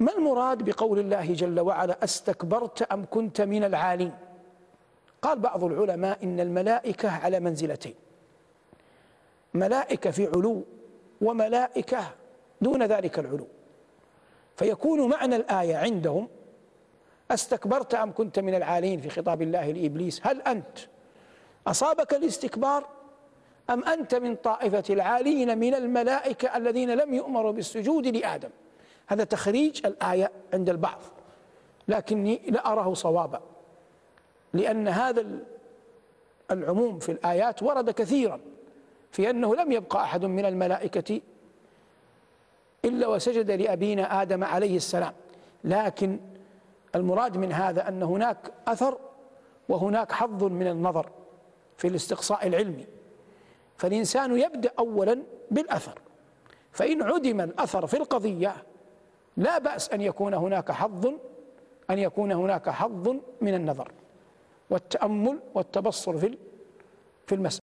ما المراد بقول الله جل وعلا أستكبرت أم كنت من العالين؟ قال بعض العلماء إن الملائكة على منزلتين. ملائكة في علو وملائكة دون ذلك العلو. فيكون معنى الآية عندهم أستكبرت أم كنت من العالين في خطاب الله لإبليس؟ هل أنت أصابك الاستكبار أم أنت من طائفة العالين من الملائكة الذين لم يؤمروا بالسجود لآدم؟ هذا تخريج الآية عند البعض لكني لا أراه صوابا لأن هذا العموم في الآيات ورد كثيرا في أنه لم يبقى أحد من الملائكة إلا وسجد لأبينا آدم عليه السلام لكن المراد من هذا أن هناك أثر وهناك حظ من النظر في الاستقصاء العلمي فالإنسان يبدأ أولا بالأثر فإن عدم الأثر في القضية لا بأس أن يكون هناك حظ أن يكون هناك حظ من النظر والتأمل والتبصر في في المسألة.